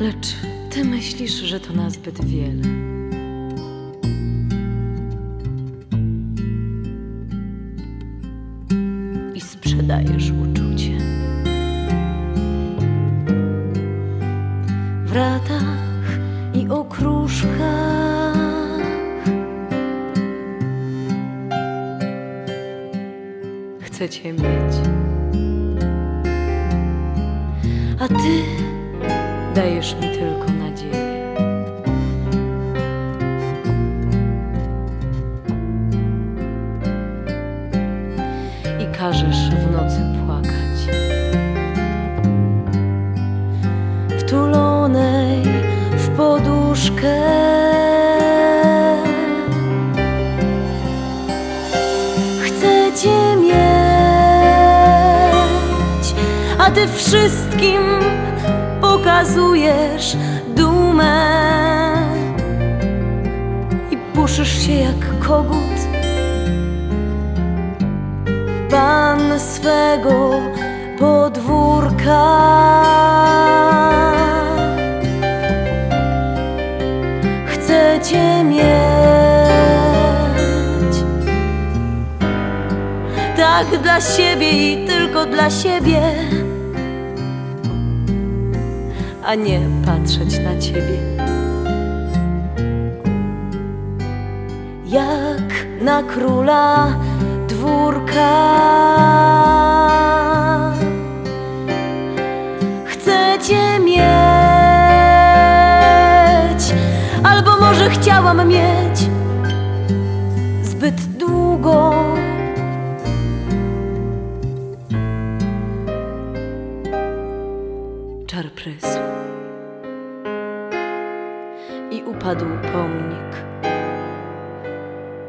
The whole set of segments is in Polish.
Lecz ty myślisz, że to nazbyt wiele. I sprzedajesz uczucie. W ratach i okruszkach chcę cię mieć. A ty dajesz mi tylko nadzieję. I każesz w nocy płakać. Wtulonej w poduszkę. Chcę cię mieć, a ty wszystkim pokazujesz dumę i puszysz się jak kogut. Pan swego podwórka. Chcę mieć, tak dla siebie i tylko dla siebie a nie patrzeć na ciebie. Jak na króla dwórka. Chcę cię mieć, albo może chciałam mieć zbyt długo. Czar prysł i upadł pomnik.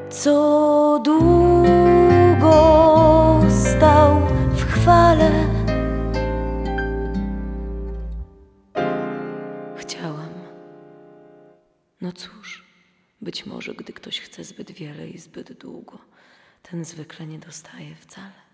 Co długo stał w chwale. Chciałam. No cóż, być może, gdy ktoś chce zbyt wiele i zbyt długo, ten zwykle nie dostaje wcale.